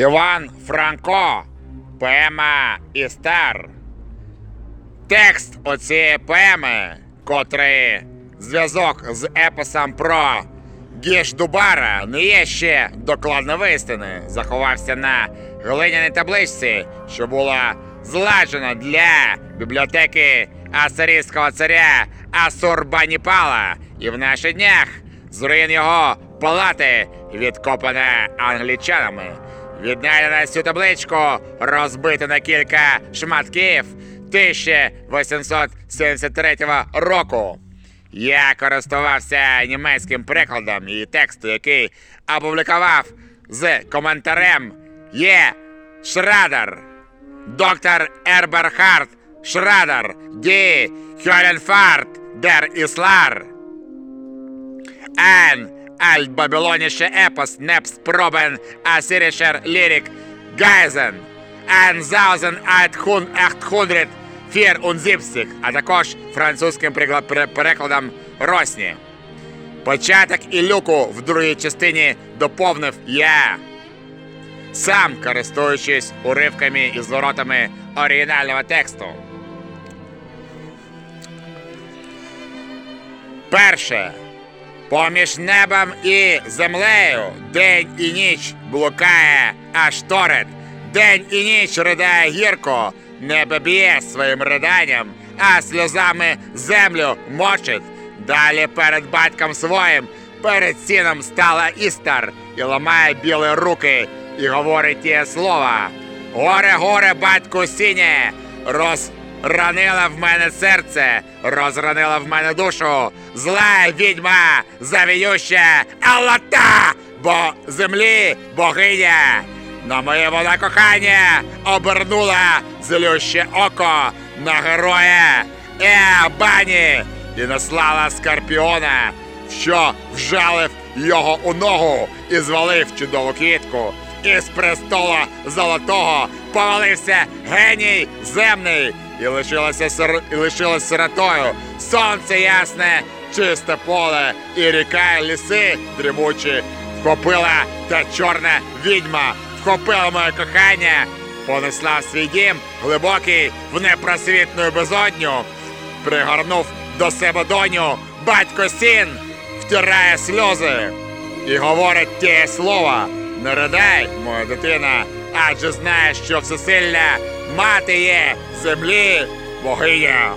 Іван Франко. Поема Істер. Текст оцієї поеми, котрий зв'язок з епосом про Гіш Дубара не є ще докладно вистини. Заховався на глиняній табличці, що була зладжена для бібліотеки асирійського царя Асурбаніпала. І в наших днях з руїн його палати відкопана англічанами. Віднайдена ця табличку, розбита на кілька шматків 1873 року. Я користувався німецьким прикладом і тексту, який опублікував з коментарем Є Шрадер, доктор Еберхард Шрадер, Ді Хьоленфарт дер Іслар. En altbabylonische Epos nebst Proben assyrischer Lyrik Geisen 1874, а також французьким перекладом Росні. Початок і люку в другій частині доповнив я. Сам користуючись уривками і зворотами оригінального тексту. Перше. Поміж небом і землею день і ніч блукає аж. День і ніч ридає гірко, небо б'є своїм риданням, а сльозами землю мочить. Далі перед батьком своїм, перед сіном стала істар і ламає білі руки, і говорить ті слова. Горе, горе, батьку сінє, роз Ранила в мене серце, розранила в мене душу, зла відьма, завіюща Аллата, бо землі богиня. На моє вона кохання обернула злюще око на героя Еабані і наслала скорпіона, що вжалив його у ногу і звалив чудову квітку. Із престола золотого повалився геній земний і лишилося сир... і лишилось сиротою. Сонце ясне, чисте поле, і ріка, і ліси дрімучі. Вхопила та чорна відьма, вхопила моє кохання, понесла свій дім глибокий в непросвітну безодню, пригорнув до себе доню, батько син втирає сльози і говорить ті слова. Не riдай, моя дитина, адже знаєш, що всесильна мати є землі богиня.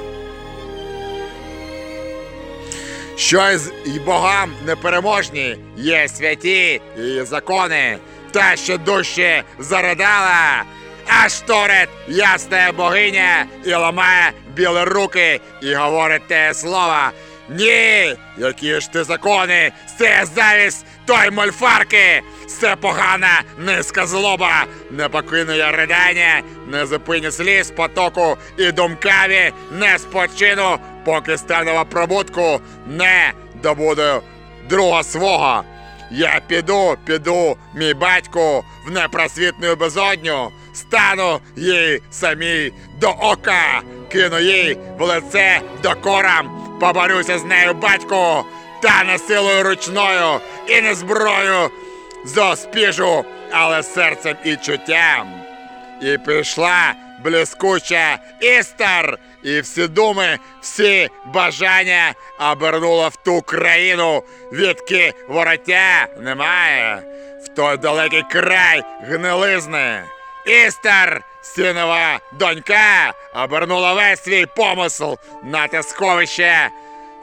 Що й богам непереможні є святі її закони, та що дужче заридала, аж торет ясна богиня і ламає білі руки і говорить те слова. Ні, які ж ти закони, це завість той мольфарки, це погана низка злоба, не покину я ридання, не зупиню сліз потоку і думкаві не спочину, поки станова пробудку не добуду друга свого. Я піду, піду, мій батьку, в непросвітну безодню, стану їй самій до ока, кину їй в лице докорам, поборюся з нею, батьку, та не силою ручною і не зброю зоспіжу, але серцем і чуттям. І пішла блискуча істер, і всі думи, всі бажання обернула в ту країну, відки вороття немає, в той далекий край гнилизни. Істер, синова донька, обернула весь свій помисл на те сховище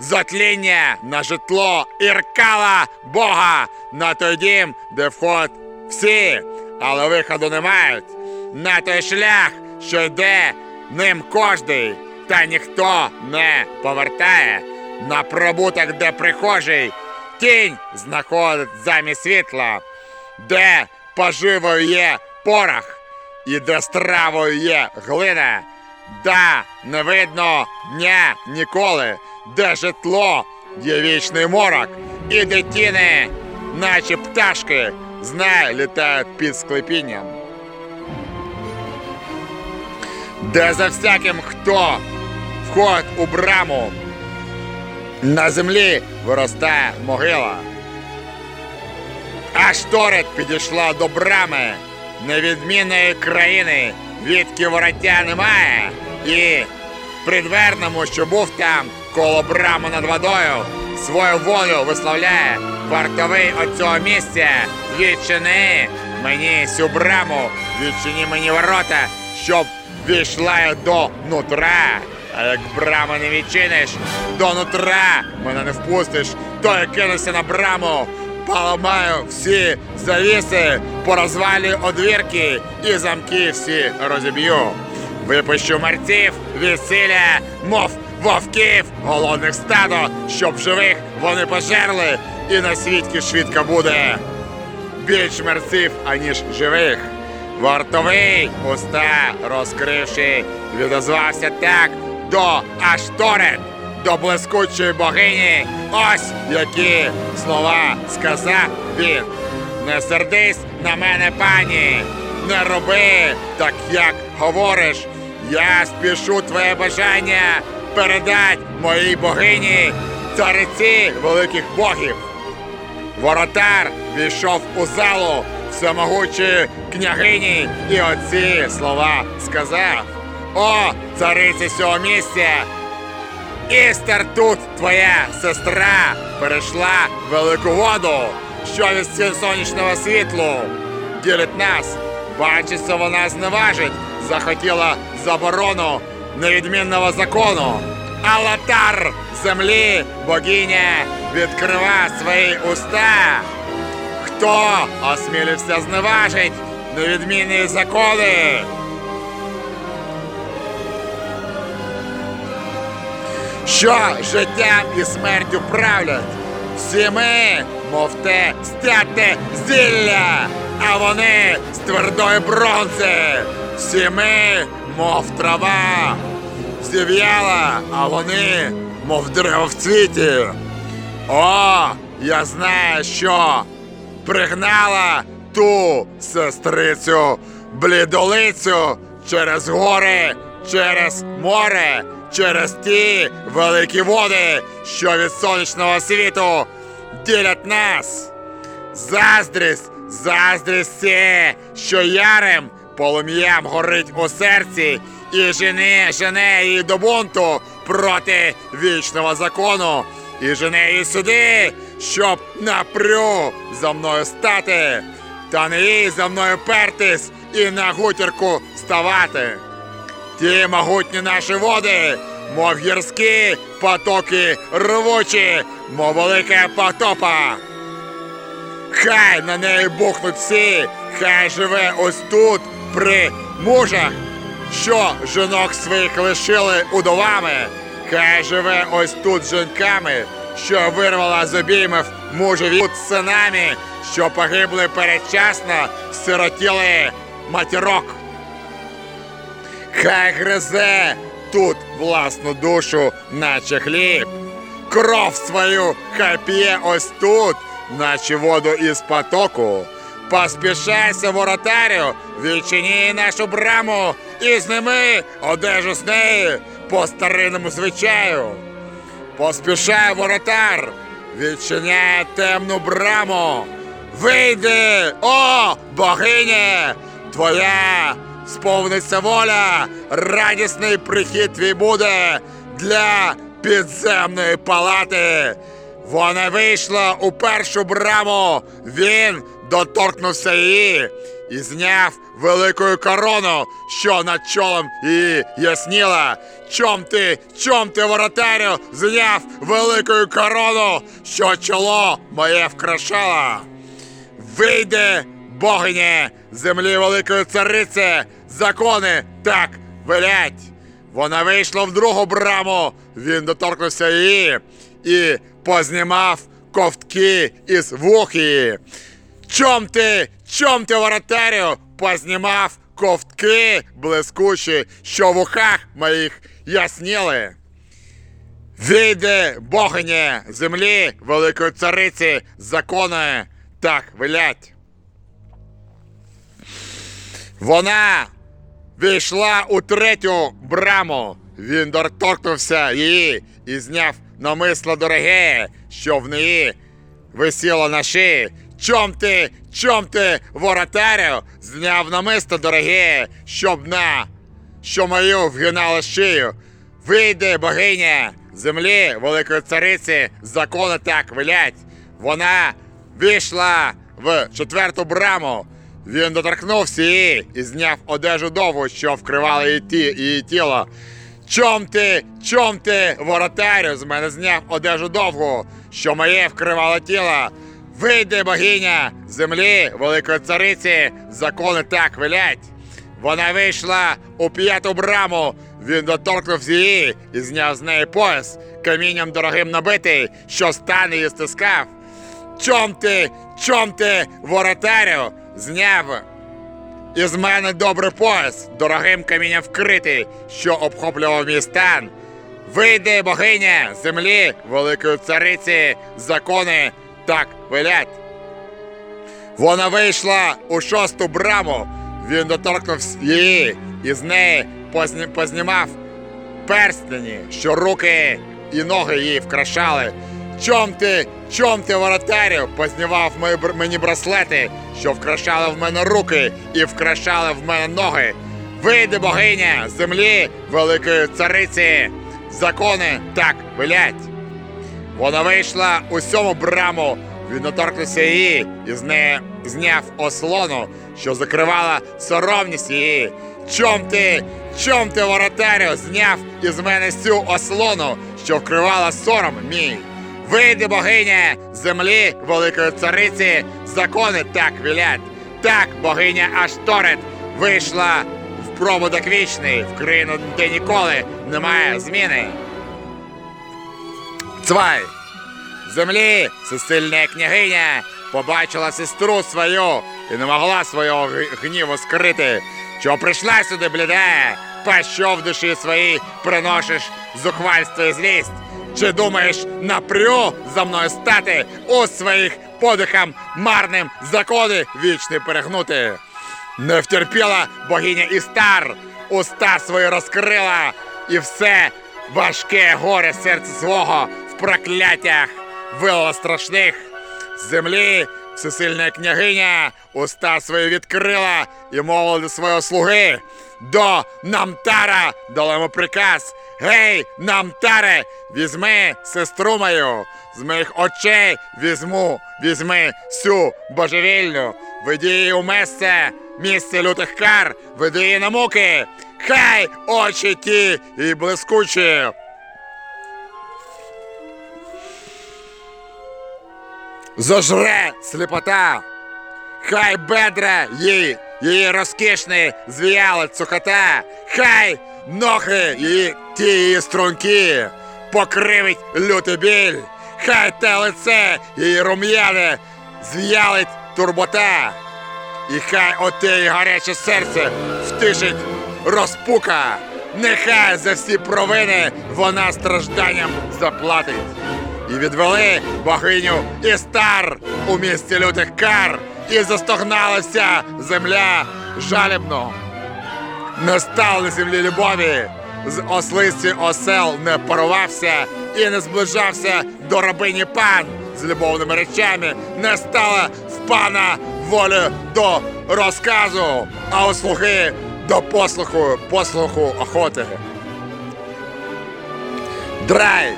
затління на житло Іркала Бога на той дім, де вход всі, але виходу не мають. На той шлях, що йде ним кожний, та ніхто не повертає. На пробуток, де прихожий, тінь знаходить замість світла, де поживою є порох, і де стравою є глина. Да, не видно дня ніколи, де житло є вічний морок, і де тіни, наче пташки, знай, літають під склепінням. Де за всяким, хто входить у браму, на землі виростає могила. Аж торет підійшла до брами, невідмінної країни, відки вороття немає, і придверному, що був там коло брами над водою, свою волю висловляє вартовий от цього місця. Відчини мені цю браму, відчини мені ворота, щоб війшла я до нутра. А як брами не відчиниш, до нутра мене не впустиш, то я кинуся на браму, поламаю всі завіси, порозвалюю одвірки і замки всі розіб'ю. Випущу мерців силя, мов вовків, голодних стадо, щоб живих вони пожерли, і на світі швидко буде більш мерців, аніж живих. Вартовий, уста розкривши, відозвався так до Ашторет, до блискучої богині. Ось які слова сказав він. Не сердись на мене, пані, не роби так, як говориш. Я спішу твоє бажання передать моїй богині, цариці великих богів. Воротар війшов у залу всемогучої княгині і оці слова сказав: О, цариці цього місця! Істер тут твоя сестра перейшла велику воду, що від стін сонячного світлу ділить нас. Бачиться, вона зневажить, захотіла заборону невідмінного закону. Алатар землі богиня відкрива свої уста. Хто осмілився зневажить невідмінні закони? Що життям і смертю правлять? Всі ми, мов те стяте зілля, а вони з твердої бронзи. Всі ми, мов трава, зів'яла, а вони, мов дерево в цвіті. О, я знаю, що пригнала ту сестрицю блідолицю через гори, через море, через ті великі води, що від сонячного світу ділять нас. Заздрість, заздрість це, що ярим полум'ям горить у серці і жене, жене її до бунту проти вічного закону, і жене її сюди, щоб напрю за мною стати, та не їй за мною пертись і на гутірку ставати. Ті могутні наші води, мов гірські потоки рвучі, мов велика потопа. Хай на неї бухнуть всі, хай живе ось тут при мужах, що жінок своїх лишили удовами, хай живе ось тут жінками, що вирвала з обіймів мужеві тут синами, що погибли передчасно, сиротіли матірок. Хай гризе тут власну душу, наче хліб. Кров свою хай п'є ось тут, наче воду із потоку. Поспішайся, воротарю, відчині нашу браму і зними одежу з неї по старинному звичаю. Поспішай, воротар, відчиняє темну браму. Вийди, о, богиня, твоя сповниться воля, радісний прихід твій буде для підземної палати. Вона вийшла у першу браму, він доторкнувся її і зняв велику корону, що над чолом її ясніла. Чом ти, чом ти, воротарю, зняв велику корону, що чоло моє вкрашало? Вийде, богиня, землі великої цариці, закони так велять. Вона вийшла в другу браму, він доторкнувся її і познімав ковтки із вух її. Чом ти, чом ти, воротарю, познімав ковтки блискучі, що в ухах моїх ясніли? Вийде, богиня, землі великої цариці, закони так велять. Вона війшла у третю браму. Він доторкнувся її і зняв намисло дороге, що в неї висіло на шиї. чом ти, чом ти, воротарю, зняв намисто дороге, щоб на, що мою вгинала шию. Вийди, богиня, землі, великої цариці, закони так велять. Вона війшла в четверту браму. Він доторкнувся її і зняв одежу довгу, що вкривала її, ті, її тіло. Чом ти, чом ти, воротарю, з мене зняв одежу довгу, що моє вкривало тіло. Вийди, богиня, землі, великої цариці, закони так велять. Вона вийшла у п'яту браму, він доторкнувся її і зняв з неї пояс, камінням дорогим набитий, що стане її стискав. Чом ти, чом ти, воротарю, зняв із мене добрий пояс, дорогим камінням вкритий, що обхоплював мій стан. Вийди, богиня, землі, великої цариці, закони так велять. Вона вийшла у шосту браму, він доторкнувся її і з неї позні- познімав перстені, що руки і ноги її вкрашали. Чом ти, чом ти, воротарю, познімав мої мені браслети, що вкрашали в мене руки і вкрашали в мене ноги. Вийди, богиня, землі, великої цариці, закони так велять. Вона вийшла у сьому браму, він доторкнувся її і з неї зняв ослону, що закривала соромність її. Чом ти, чом ти, воротарю, зняв із мене цю ослону, що вкривала сором мій. Вийди, богиня, землі, великої цариці, закони так вілять. Так, богиня Ашторет вийшла в пробудок вічний, в країну, де ніколи немає зміни. Цвай! Землі всесильна княгиня побачила сестру свою і не могла свого гніву скрити. Що прийшла сюди, бліда, па що в душі своїй приносиш зухвальство і злість? Чи думаєш напрю за мною стати у своїх подихам марним закони вічні перегнути? Не втерпіла богиня Істар, уста свої розкрила, і все важке горе серце свого в прокляттях вилила страшних. Землі всесильна княгиня уста свої відкрила і мовила до свого слуги. До Намтара дала приказ. Гей, Намтаре, візьми сестру мою, з моїх очей візьму, візьми сю божевільну, веди її у місце, місце лютих кар, веди її на муки. Хай очі ті і блискучі. Зожре сліпота, хай бедра їй, її розкішні звіяла цукота, хай ноги її ті її струнки покривить лютий біль, хай те лице її рум'яне зв'ялить турбота, і хай оте гаряче серце втишить розпука, нехай за всі провини вона стражданням заплатить. І відвели богиню Істар у місті лютих кар, і застогналася земля жалібно. Не стало на землі любові, з ослиці осел не порвався і не зближався до рабині пан з любовними речами, не стало в пана волі до розказу, а у слуги до послуху, послуху охоти. Драй!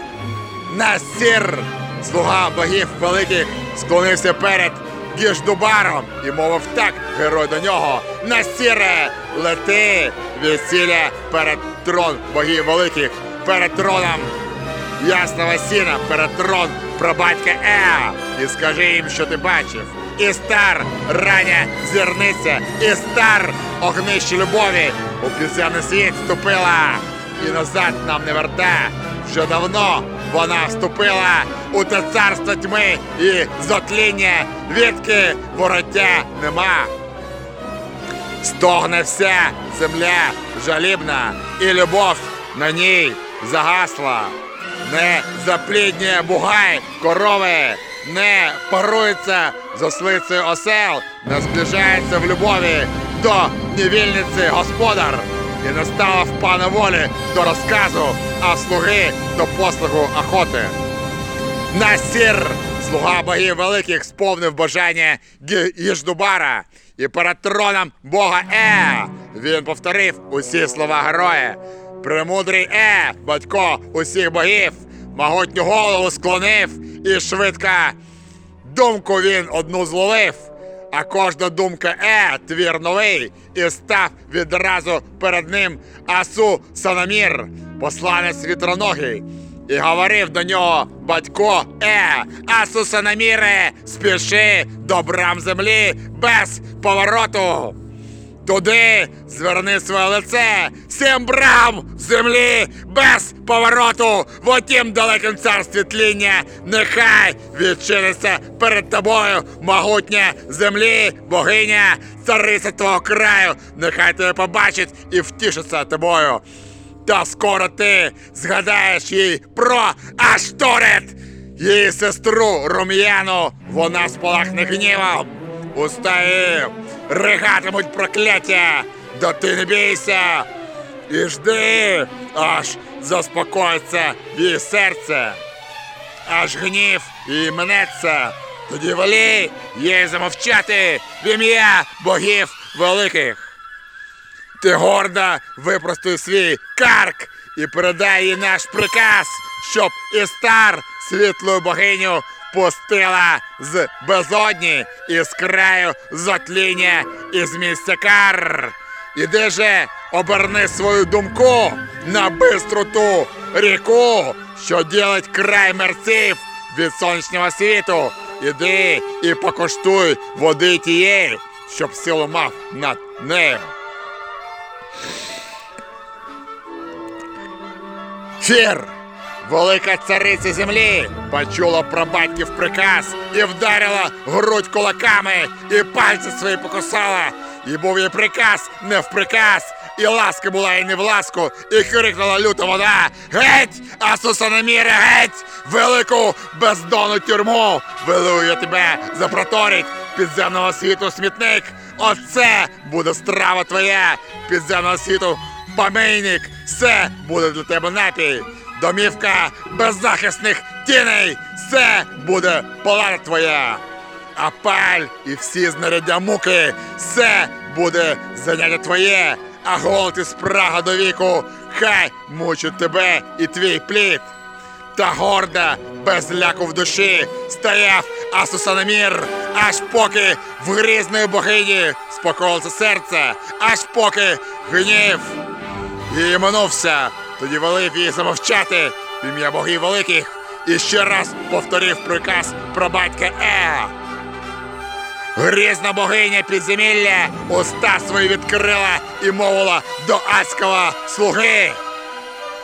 Насір, слуга богів великих, склонився перед Гіждубаром і мовив так герой до нього. Насіре, лети, весілля перед трон богів великих, перед троном ясного сіна, перед трон прабатька Еа, і скажи їм, що ти бачив. І стар рання зірниця, і стар огнище любові у підземний світ вступила, і назад нам не верта. Вже давно вона вступила у те царство тьми і зотління, відки вороття нема. Стогне вся земля жалібна, і любов на ній загасла. Не запліднює бугай корови, не парується з ослицею осел, не зближається в любові до невільниці господар. І не стало в пана волі до розказу, а слуги до послугу охоти. Насір, слуга богів великих, сповнив бажання Їждубара. І перед троном Бога Е він повторив усі слова героя. Премудрий Е, батько усіх богів, могутню голову склонив і швидко думку він одну зловив. А кожна думка Е, твір новий, і став відразу перед ним Асу Санамір, посланець вітроногий, і говорив до нього батько Е, Асу Санаміре, спіши до брам землі без повороту. Туди! Зверни своє лице, сім брам землі! Без повороту, в отім далекім царстві тління, нехай відчиниться перед тобою могутня землі, богиня, цариця твого краю, нехай тебе побачить і втішиться тобою. Та скоро ти згадаєш їй про Ашторет, її сестру Рум'яну, вона спалахне гнівом. Уста її ригатимуть прокляття, да ти не бійся. І жди, аж заспокоїться її серце, аж гнів її минеться. Тоді волі їй замовчати в ім'я богів великих. Ти гордо випростуй свій карк і передай їй наш приказ, щоб Істар світлу богиню пустила з безодні і з краю затління із місця кар. Іди же оберни свою думку на бистроту ріку, що ділить край мерців від сонячного світу. Іди і покуштуй води тієї, щоб силу мав над нею. Фір, велика цариця землі, почула про батьків приказ і вдарила грудь кулаками, і пальці свої покусала. І був їй приказ не в приказ, і ласка була і не в ласку, і крикнула люта вода. Геть, Асусанаміре, геть! Велику бездонну тюрму! Велую я тебе запроторить підземного світу смітник! Оце буде страва твоя! Підземного світу Помийник, все буде для тебе напій. Домівка беззахисних тіней, все буде палата твоя. А паль і всі знаряддя муки, все буде заняття твоє, а голод і спрага до віку, хай мучить тебе і твій плід. Та горда, без ляку в душі, стояв Асусанамір, аж поки в грізної богині спокоїлося серце, аж поки гнів і минувся. Тоді велив її замовчати в ім'я богів великих і ще раз повторив приказ про батька Еа. Грізна богиня підземілля уста свої відкрила і мовила до адського слуги.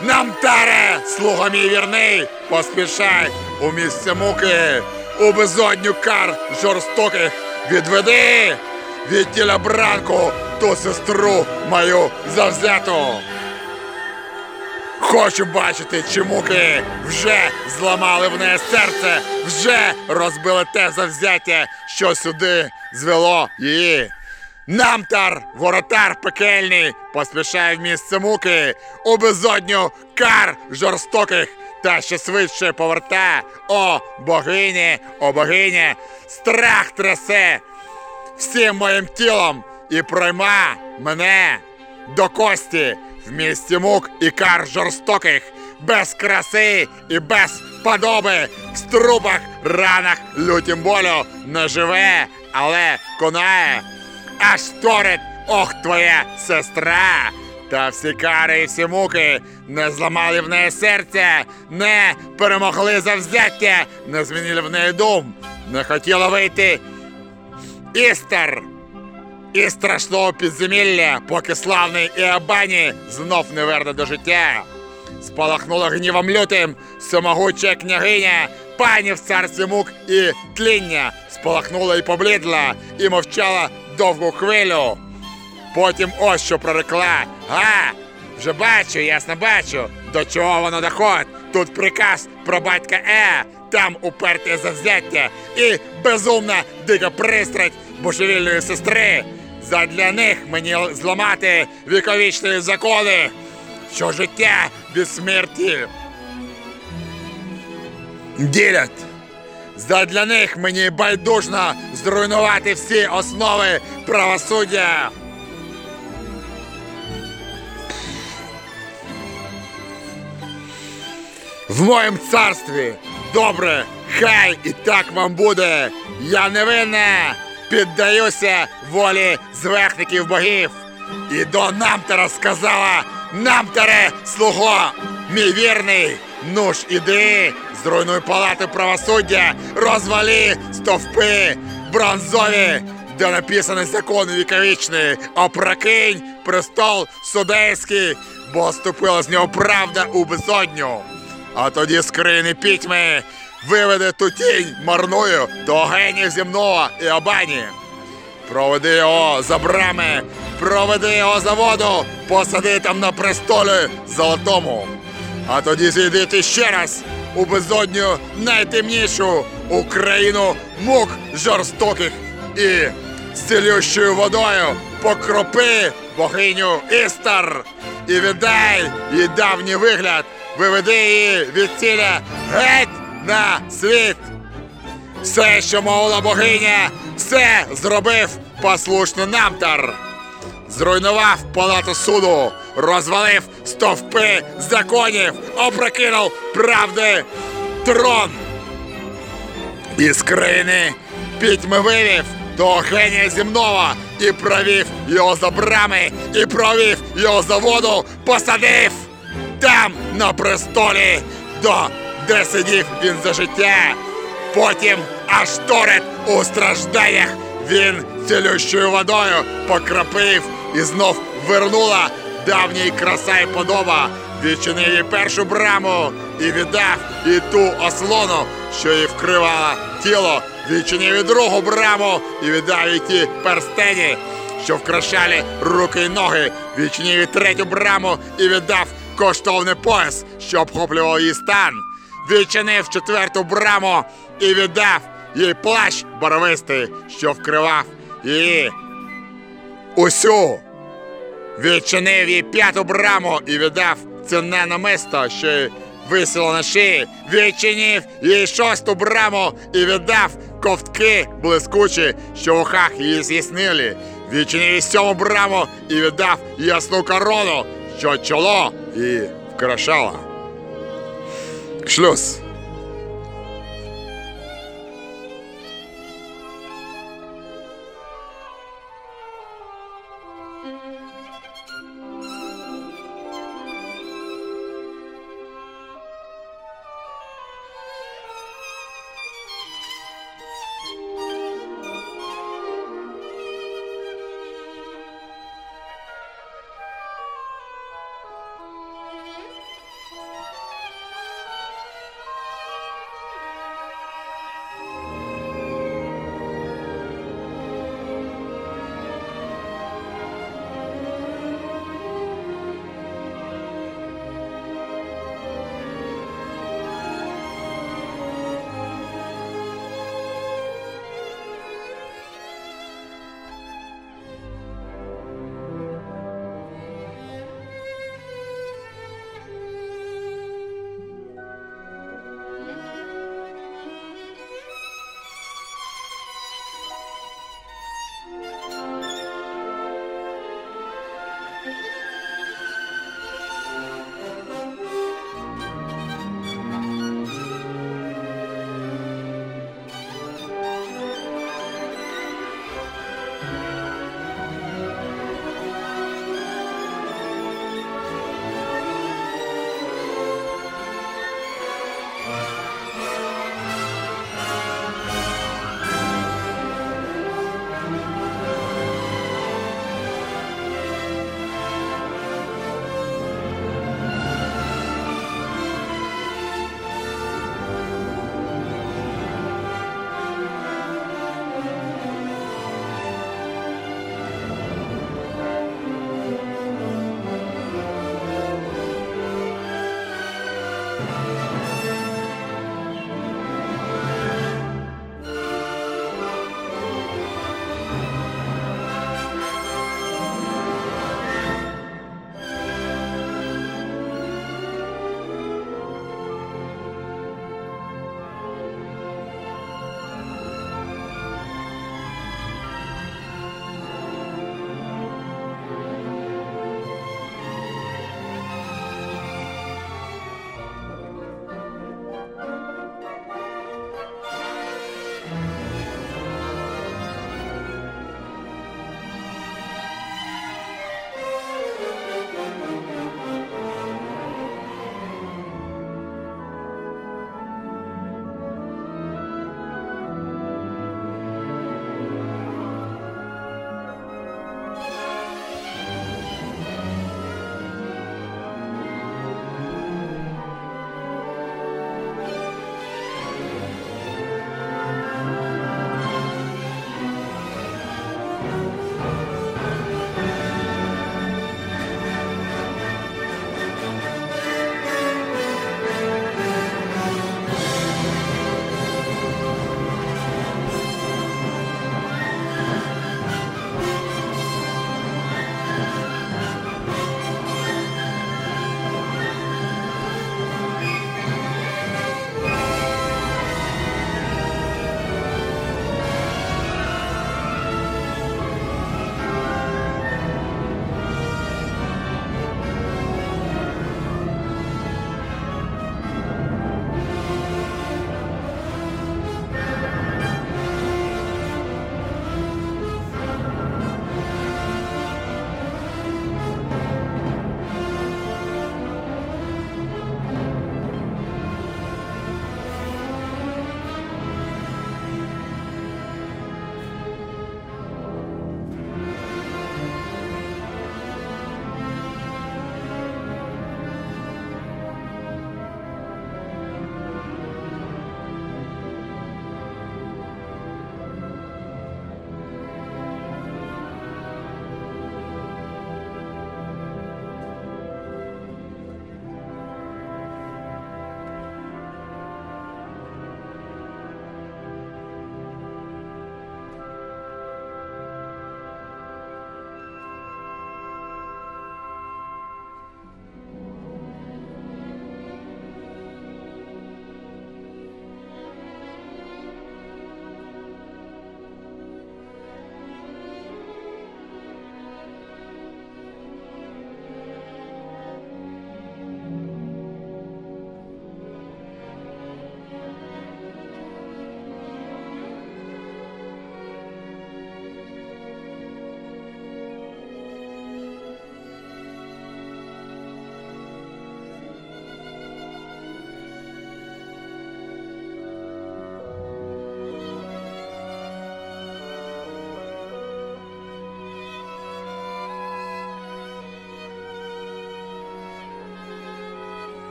Намтаре, слуга мій вірний, поспішай у місце муки, у безодню кар жорстоких відведи від тіля бранку ту сестру мою завзяту. Хочу бачити, чи муки вже зламали в неї серце, вже розбили те завзяття, що сюди звело її. Намтар, воротар пекельний, поспішає в місце муки, у безодню кар жорстоких та ще швидше поверта. О, богині, о богиня, страх трясе всім моїм тілом і пройма мене до кості в місті мук і кар жорстоких, без краси і без подоби, в струпах, ранах, лютім болю не живе, але конає. Аж торить, ох, твоя сестра. Та всі кари і всі муки не зламали в неї серця, не перемогли завзяття, не змінили в неї дум, не хотіла вийти Істер і страшного підземілля, поки славний Іабані знов не верне до життя. Спалахнула гнівом лютим самогуча княгиня, пані в царстві мук і тління, спалахнула і поблідла, і мовчала довгу хвилю. Потім ось що прорекла. Га, вже бачу, ясно бачу, до чого воно доходить. Тут приказ про батька Е, там уперте завзяття і безумна дика пристрасть божевільної сестри. Задля них мені зламати віковічні закони, що життя від смерті ділять. Задля них мені байдужно зруйнувати всі основи правосуддя. В моєму царстві добре, хай і так вам буде. Я невинна, піддаюся волі зверхників богів. І до Намтера сказала, Намтере, слуго, мій вірний, ну ж іди, зруйнуй палати правосуддя, розвалі стовпи бронзові, де написаний закон віковічний, опрокинь престол судейський, бо ступила з нього правда у безодню. А тоді з країни пітьми виведе ту тінь марною до генів земного і обані. Проведи його за брами, проведи його за воду, посади там на престолі золотому. А тоді зійдити ще раз у безодню найтемнішу Україну мук жорстоких і цілющою водою покропи богиню Істар і віддай їй давній вигляд, виведи її від ціля геть на світ. Все, що мовила богиня, все зробив послушний намтар. Зруйнував палату суду, розвалив стовпи законів, опрокинув правди трон. Із країни пітьми вивів до генія земного і провів його за брами, і провів його за воду, посадив там на престолі, до де сидів він за життя. Потім аж торет у стражданнях він цілющою водою покропив і знов вернула давній краса й подоба. Відчинив їй першу браму і віддав їй ту ослону, що їй вкривала тіло. Відчинив і другу браму і віддав їй ті перстені, що вкрашали руки й ноги. Відчинив і третю браму і віддав коштовний пояс, що обхоплював її стан. Відчинив четверту браму і віддав їй плащ барвистий, що вкривав її усю. Відчинив їй п'яту браму і віддав цінне намисто, що й висіло на шиї. Відчинив їй шосту браму і віддав ковтки блискучі, що в ухах її з'яснили. Відчинив їй сьому браму і віддав ясну корону, що чоло її вкрашала. Schluss.